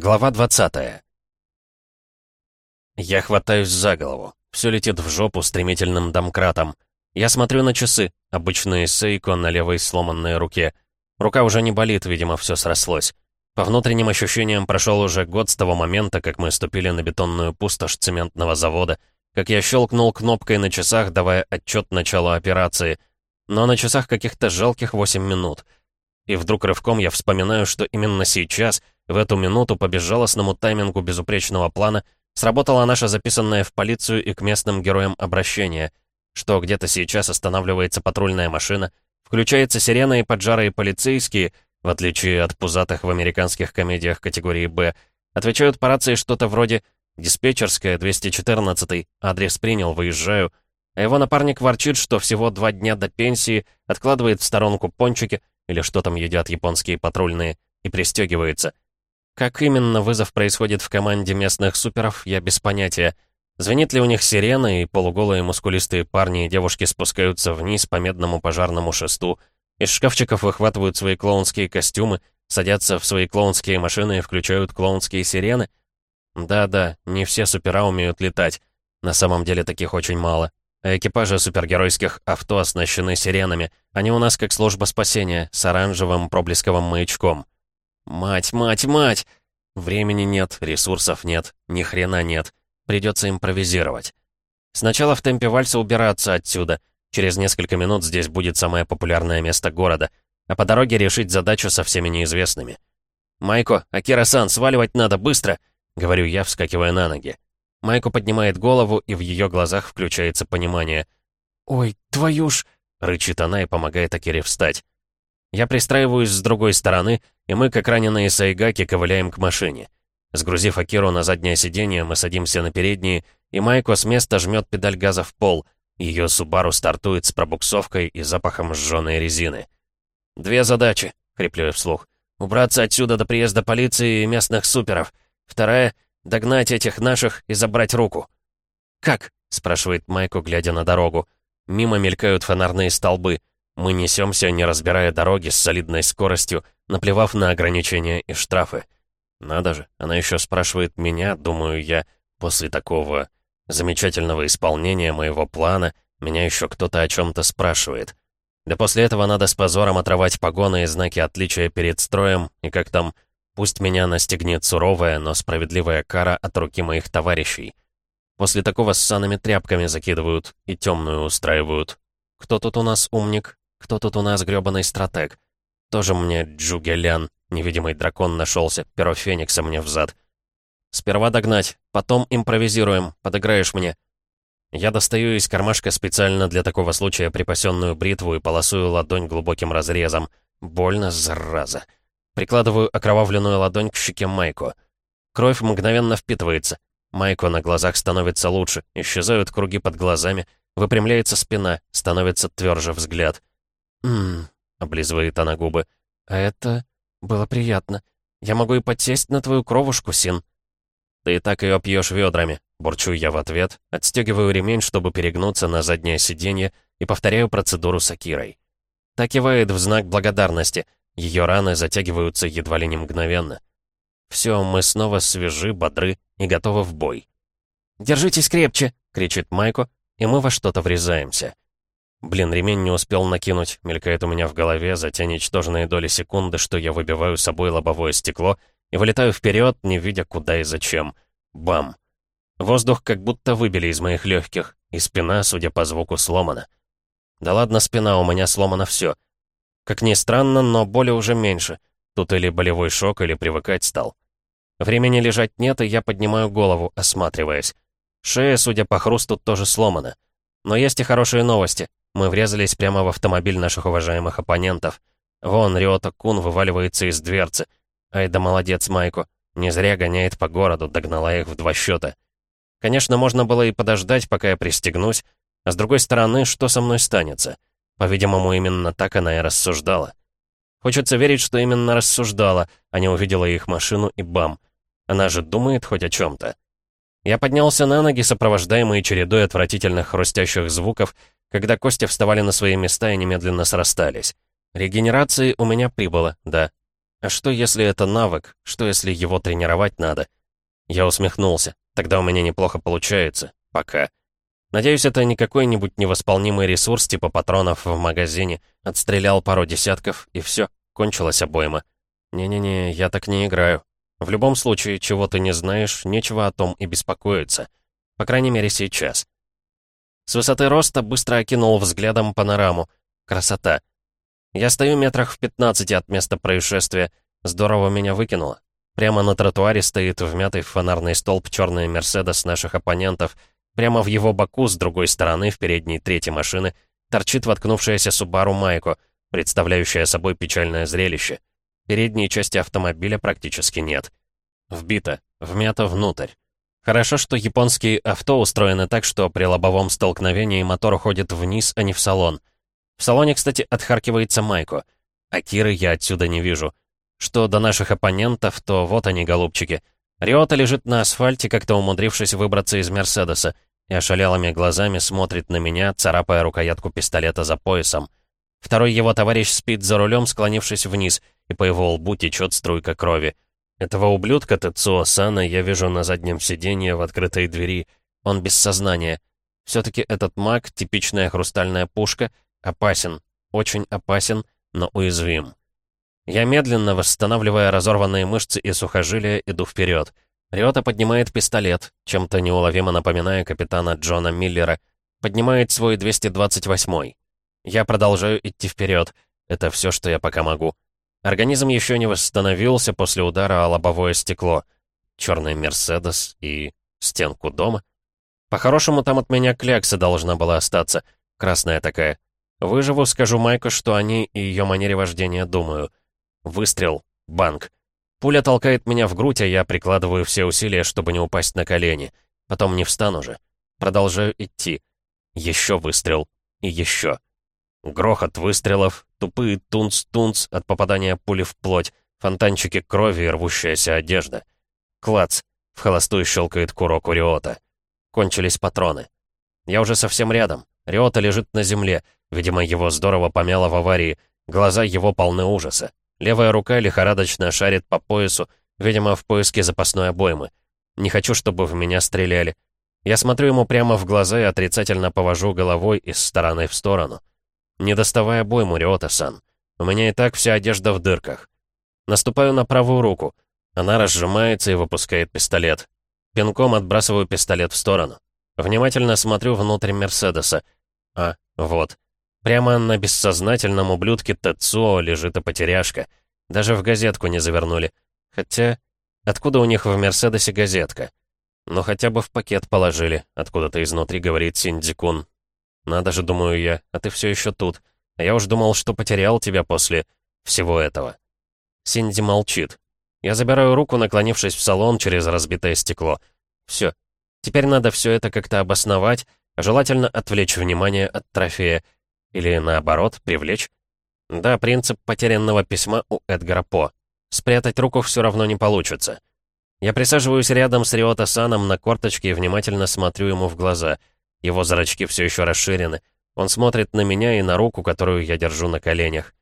Глава 20 Я хватаюсь за голову. Все летит в жопу стремительным домкратом. Я смотрю на часы, обычные сейко на левой сломанной руке. Рука уже не болит, видимо, все срослось. По внутренним ощущениям прошел уже год с того момента, как мы ступили на бетонную пустошь цементного завода, как я щелкнул кнопкой на часах, давая отчет начала операции. Но на часах каких-то жалких 8 минут. И вдруг рывком я вспоминаю, что именно сейчас — в эту минуту по безжалостному таймингу безупречного плана сработала наша записанная в полицию и к местным героям обращение, что где-то сейчас останавливается патрульная машина, включается сирена и поджарые полицейские, в отличие от пузатых в американских комедиях категории «Б», отвечают по рации что-то вроде «Диспетчерская, 214 адрес принял, выезжаю», а его напарник ворчит, что всего два дня до пенсии, откладывает в сторонку пончики, или что там едят японские патрульные, и пристегивается — как именно вызов происходит в команде местных суперов, я без понятия. Звенит ли у них сирена, и полуголые мускулистые парни и девушки спускаются вниз по медному пожарному шесту, из шкафчиков выхватывают свои клоунские костюмы, садятся в свои клоунские машины и включают клоунские сирены? Да-да, не все супера умеют летать. На самом деле таких очень мало. А экипажи супергеройских авто оснащены сиренами. Они у нас как служба спасения, с оранжевым проблесковым маячком. Мать, мать, мать! Времени нет, ресурсов нет, ни хрена нет. Придется импровизировать. Сначала в темпе вальса убираться отсюда. Через несколько минут здесь будет самое популярное место города. А по дороге решить задачу со всеми неизвестными. «Майко, Акира-сан, сваливать надо, быстро!» — говорю я, вскакивая на ноги. Майко поднимает голову, и в ее глазах включается понимание. «Ой, твою ж...» — рычит она и помогает Акире встать. Я пристраиваюсь с другой стороны, и мы, как раненые сайгаки, ковыляем к машине. Сгрузив Акиру на заднее сиденье, мы садимся на передние, и Майко с места жмет педаль газа в пол. Ее Субару стартует с пробуксовкой и запахом сжженной резины. «Две задачи», — хриплю я вслух. «Убраться отсюда до приезда полиции и местных суперов. Вторая — догнать этих наших и забрать руку». «Как?» — спрашивает Майко, глядя на дорогу. Мимо мелькают фонарные столбы — мы несемся, не разбирая дороги, с солидной скоростью, наплевав на ограничения и штрафы. Надо же, она еще спрашивает меня, думаю я, после такого замечательного исполнения моего плана, меня еще кто-то о чем-то спрашивает. Да после этого надо с позором отрывать погоны и знаки отличия перед строем, и как там, пусть меня настигнет суровая, но справедливая кара от руки моих товарищей. После такого с санами тряпками закидывают и темную устраивают. Кто тут у нас умник? Кто тут у нас грёбаный стратег? Тоже мне Джугелян, невидимый дракон нашелся, перо Феникса мне взад. Сперва догнать, потом импровизируем, подыграешь мне. Я достаю из кармашка специально для такого случая припасенную бритву и полосую ладонь глубоким разрезом. Больно, зараза. Прикладываю окровавленную ладонь к щеке Майко. Кровь мгновенно впитывается. Майко на глазах становится лучше, исчезают круги под глазами, выпрямляется спина, становится тверже взгляд. «Ммм», — облизывает она губы. «А это... было приятно. Я могу и подсесть на твою кровушку, Син». «Ты и так ее пьешь ведрами», — бурчу я в ответ, отстегиваю ремень, чтобы перегнуться на заднее сиденье и повторяю процедуру с Акирой. Так кивает в знак благодарности. Ее раны затягиваются едва ли не мгновенно. Все, мы снова свежи, бодры и готовы в бой. «Держитесь крепче!» — кричит Майко, и мы во что-то врезаемся. Блин, ремень не успел накинуть, мелькает у меня в голове за те ничтожные доли секунды, что я выбиваю собой лобовое стекло и вылетаю вперед, не видя куда и зачем. Бам! Воздух как будто выбили из моих легких, и спина, судя по звуку, сломана. Да ладно, спина, у меня сломано все. Как ни странно, но боли уже меньше. Тут или болевой шок, или привыкать стал. Времени лежать нет, и я поднимаю голову, осматриваясь. Шея, судя по хрусту, тоже сломана. Но есть и хорошие новости. Мы врезались прямо в автомобиль наших уважаемых оппонентов. Вон, Риота Кун вываливается из дверцы. Ай да молодец, Майко. Не зря гоняет по городу, догнала их в два счета. Конечно, можно было и подождать, пока я пристегнусь. А с другой стороны, что со мной станется? По-видимому, именно так она и рассуждала. Хочется верить, что именно рассуждала, а не увидела их машину и бам. Она же думает хоть о чем-то. Я поднялся на ноги, сопровождаемый чередой отвратительных хрустящих звуков, когда кости вставали на свои места и немедленно срастались. Регенерации у меня прибыло, да. А что, если это навык? Что, если его тренировать надо? Я усмехнулся. Тогда у меня неплохо получается. Пока. Надеюсь, это не какой-нибудь невосполнимый ресурс типа патронов в магазине. Отстрелял пару десятков, и все, кончилась обойма. Не-не-не, я так не играю. В любом случае, чего ты не знаешь, нечего о том и беспокоиться. По крайней мере, сейчас. С высоты роста быстро окинул взглядом панораму. Красота. Я стою метрах в 15 от места происшествия. Здорово меня выкинуло. Прямо на тротуаре стоит вмятый в фонарный столб черный Мерседес наших оппонентов — Прямо в его боку, с другой стороны, в передней трети машины, торчит воткнувшаяся Субару Майко, представляющая собой печальное зрелище. Передней части автомобиля практически нет. Вбито, вмято внутрь. Хорошо, что японские авто устроены так, что при лобовом столкновении мотор уходит вниз, а не в салон. В салоне, кстати, отхаркивается Майко. А Киры я отсюда не вижу. Что до наших оппонентов, то вот они, голубчики — Риота лежит на асфальте, как-то умудрившись выбраться из Мерседеса, и ошалелыми глазами смотрит на меня, царапая рукоятку пистолета за поясом. Второй его товарищ спит за рулем, склонившись вниз, и по его лбу течет струйка крови. Этого ублюдка Тецуо Сана я вижу на заднем сиденье в открытой двери. Он без сознания. Все-таки этот маг, типичная хрустальная пушка, опасен, очень опасен, но уязвим. Я медленно, восстанавливая разорванные мышцы и сухожилия, иду вперед. Риота поднимает пистолет, чем-то неуловимо напоминая капитана Джона Миллера. Поднимает свой 228-й. Я продолжаю идти вперед. Это все, что я пока могу. Организм еще не восстановился после удара о лобовое стекло. Черный Мерседес и стенку дома. По-хорошему, там от меня клякса должна была остаться. Красная такая. Выживу, скажу Майку, что они и ее манере вождения думаю — Выстрел. Банк. Пуля толкает меня в грудь, а я прикладываю все усилия, чтобы не упасть на колени. Потом не встану же. Продолжаю идти. Еще выстрел. И еще. Грохот выстрелов, тупые тунц-тунц от попадания пули в плоть, фонтанчики крови и рвущаяся одежда. Клац. В холостую щелкает курок у Риота. Кончились патроны. Я уже совсем рядом. Риота лежит на земле. Видимо, его здорово помяло в аварии. Глаза его полны ужаса. Левая рука лихорадочно шарит по поясу, видимо, в поиске запасной обоймы. Не хочу, чтобы в меня стреляли. Я смотрю ему прямо в глаза и отрицательно повожу головой из стороны в сторону. Не доставая обойму, Риота-сан. У меня и так вся одежда в дырках. Наступаю на правую руку. Она разжимается и выпускает пистолет. Пинком отбрасываю пистолет в сторону. Внимательно смотрю внутрь Мерседеса. А, вот. Прямо на бессознательном ублюдке Тецуо лежит и потеряшка. Даже в газетку не завернули. Хотя, откуда у них в Мерседесе газетка? Ну хотя бы в пакет положили, откуда-то изнутри говорит Синдикун. Надо же, думаю я, а ты все еще тут. А я уж думал, что потерял тебя после всего этого. Синди молчит. Я забираю руку, наклонившись в салон через разбитое стекло. Все. Теперь надо все это как-то обосновать, а желательно отвлечь внимание от трофея. Или наоборот, привлечь? Да, принцип потерянного письма у Эдгара По. Спрятать руку все равно не получится. Я присаживаюсь рядом с Риота Саном на корточке и внимательно смотрю ему в глаза. Его зрачки все еще расширены. Он смотрит на меня и на руку, которую я держу на коленях.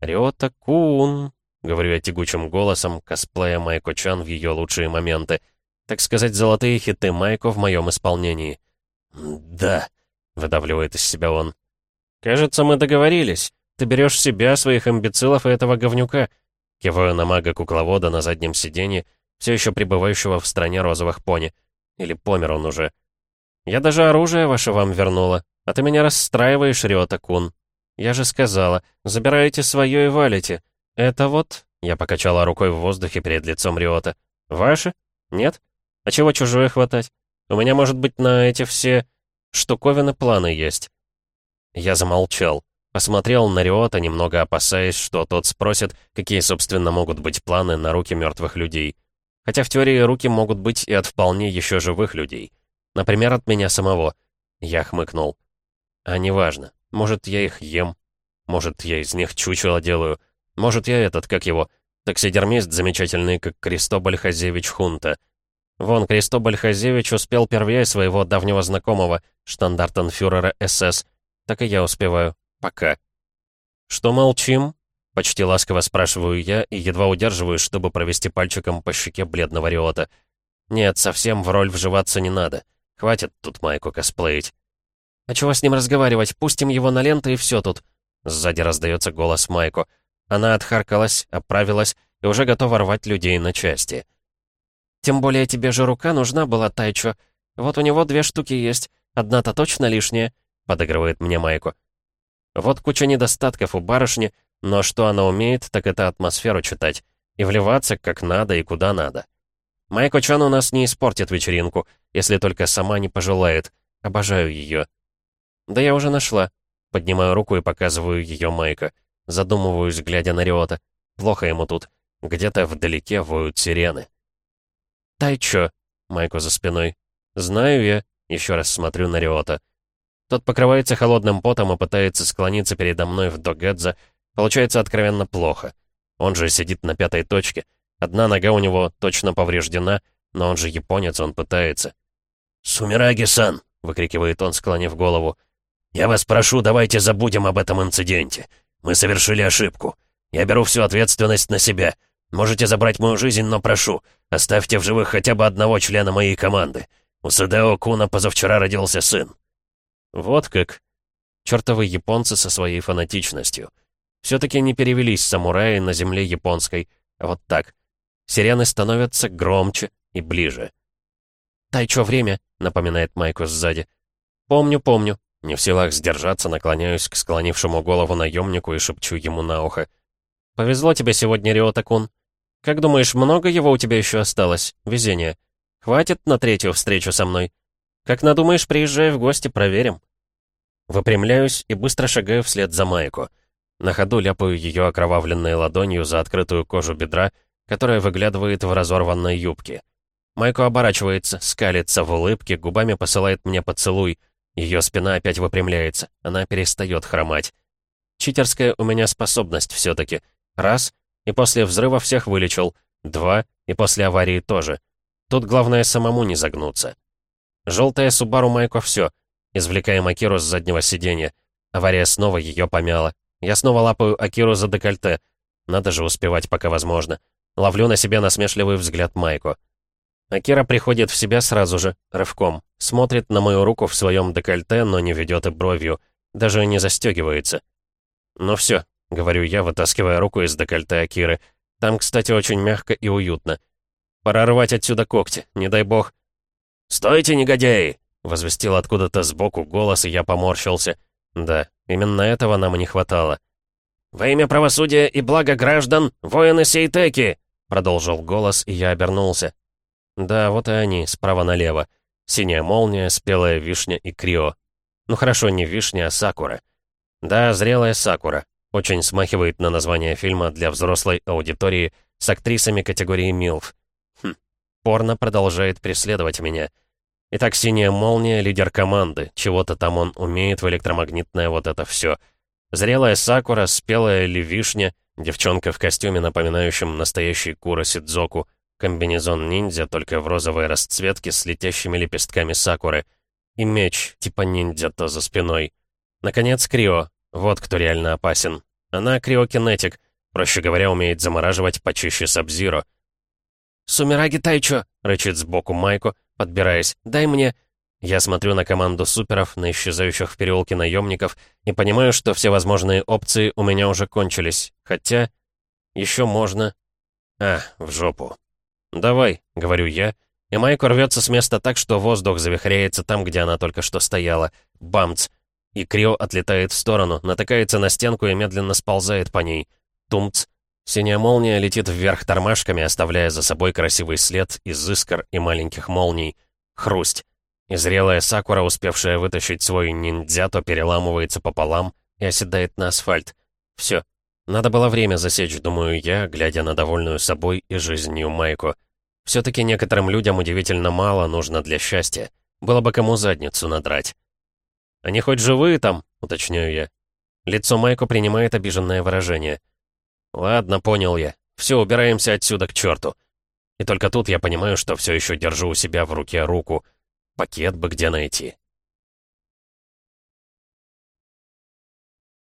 «Риота Кун», — говорю я тягучим голосом, косплея Майко Чан в ее лучшие моменты. Так сказать, золотые хиты Майко в моем исполнении. «Да», — выдавливает из себя он. «Кажется, мы договорились. Ты берешь себя, своих имбецилов и этого говнюка». Киваю на мага-кукловода на заднем сиденье, все еще пребывающего в стране розовых пони. Или помер он уже. «Я даже оружие ваше вам вернула, а ты меня расстраиваешь, Риота-кун. Я же сказала, забираете свое и валите. Это вот...» Я покачала рукой в воздухе перед лицом Риота. «Ваше? Нет? А чего чужое хватать? У меня, может быть, на эти все штуковины планы есть. Я замолчал. Посмотрел на Риота, немного опасаясь, что тот спросит, какие, собственно, могут быть планы на руки мертвых людей. Хотя в теории руки могут быть и от вполне еще живых людей. Например, от меня самого. Я хмыкнул. А неважно. Может, я их ем. Может, я из них чучело делаю. Может, я этот, как его, таксидермист замечательный, как Кристобаль Хазевич Хунта. Вон, Кристобаль Хазевич успел первее своего давнего знакомого, штандартенфюрера СС, так и я успеваю. Пока. Что молчим? Почти ласково спрашиваю я и едва удерживаюсь, чтобы провести пальчиком по щеке бледного Риота. Нет, совсем в роль вживаться не надо. Хватит тут Майку косплеить. «А чего с ним разговаривать? Пустим его на ленту и все тут». Сзади раздается голос Майку. Она отхаркалась, оправилась и уже готова рвать людей на части. «Тем более тебе же рука нужна была, Тайчо. Вот у него две штуки есть. Одна-то точно лишняя», — подыгрывает мне Майку. Вот куча недостатков у барышни, но что она умеет, так это атмосферу читать. И вливаться как надо и куда надо. Майко Чан у нас не испортит вечеринку, если только сама не пожелает. Обожаю ее. Да я уже нашла. Поднимаю руку и показываю ее Майка. Задумываюсь, глядя на Риота. Плохо ему тут. Где-то вдалеке воют сирены. «Тайчо», — Майко за спиной. «Знаю я», — еще раз смотрю на Риота. Тот покрывается холодным потом и пытается склониться передо мной в догадза. Получается откровенно плохо. Он же сидит на пятой точке. Одна нога у него точно повреждена, но он же японец, он пытается. «Сумираги-сан!» — выкрикивает он, склонив голову. «Я вас прошу, давайте забудем об этом инциденте. Мы совершили ошибку. Я беру всю ответственность на себя. Можете забрать мою жизнь, но прошу, оставьте в живых хотя бы одного члена моей команды. У Садао Куна позавчера родился сын». Вот как. Чёртовы японцы со своей фанатичностью. Все-таки не перевелись самураи на земле японской, вот так. Сирены становятся громче и ближе. «Тайчо, время!» — напоминает Майку сзади. «Помню, помню». Не в силах сдержаться, наклоняюсь к склонившему голову наемнику и шепчу ему на ухо. «Повезло тебе сегодня, Риота-кун. Как думаешь, много его у тебя еще осталось? Везение. Хватит на третью встречу со мной? Как надумаешь, приезжай в гости, проверим». Выпрямляюсь и быстро шагаю вслед за Майку. На ходу ляпаю ее окровавленной ладонью за открытую кожу бедра, которая выглядывает в разорванной юбке. Майко оборачивается, скалится в улыбке, губами посылает мне поцелуй — ее спина опять выпрямляется, она перестает хромать. Читерская у меня способность все-таки. Раз, и после взрыва всех вылечил. Два, и после аварии тоже. Тут главное самому не загнуться. Желтая Субару Майко все. Извлекаем Акиру с заднего сиденья. Авария снова ее помяла. Я снова лапаю Акиру за декольте. Надо же успевать, пока возможно. Ловлю на себе насмешливый взгляд Майко. Акира приходит в себя сразу же, рывком. Смотрит на мою руку в своем декольте, но не ведет и бровью. Даже не застегивается. «Ну все», — говорю я, вытаскивая руку из декольте Акиры. «Там, кстати, очень мягко и уютно. Пора рвать отсюда когти, не дай бог». «Стойте, негодяи!» — возвестил откуда-то сбоку голос, и я поморщился. Да, именно этого нам и не хватало. «Во имя правосудия и блага граждан, воины Сейтеки!» — продолжил голос, и я обернулся. Да, вот и они, справа налево. Синяя молния, спелая вишня и крио. Ну хорошо, не вишня, а сакура. Да, зрелая сакура. Очень смахивает на название фильма для взрослой аудитории с актрисами категории МИЛФ. Хм, порно продолжает преследовать меня. Итак, синяя молния — лидер команды. Чего-то там он умеет в электромагнитное вот это все. Зрелая сакура, спелая ли вишня, девчонка в костюме, напоминающем настоящий Кура Сидзоку, Комбинезон ниндзя, только в розовой расцветке с летящими лепестками сакуры. И меч, типа ниндзя, то за спиной. Наконец, Крио. Вот кто реально опасен. Она криокинетик. Проще говоря, умеет замораживать почище Сабзиро. «Сумираги Тайчо!» — рычит сбоку Майко, подбираясь. «Дай мне...» Я смотрю на команду суперов, на исчезающих в переулке наемников, и понимаю, что все возможные опции у меня уже кончились. Хотя... Еще можно... А, в жопу. «Давай», — говорю я, и Майко рвется с места так, что воздух завихряется там, где она только что стояла. Бамц! И Крио отлетает в сторону, натыкается на стенку и медленно сползает по ней. Тумц! Синяя молния летит вверх тормашками, оставляя за собой красивый след из искр и маленьких молний. Хрусть! И зрелая Сакура, успевшая вытащить свой ниндзято, переламывается пополам и оседает на асфальт. Все. Надо было время засечь, думаю я, глядя на довольную собой и жизнью Майку. Все-таки некоторым людям удивительно мало нужно для счастья. Было бы кому задницу надрать. «Они хоть живые там?» — уточняю я. Лицо Майку принимает обиженное выражение. «Ладно, понял я. Все, убираемся отсюда к черту». И только тут я понимаю, что все еще держу у себя в руке руку. Пакет бы где найти.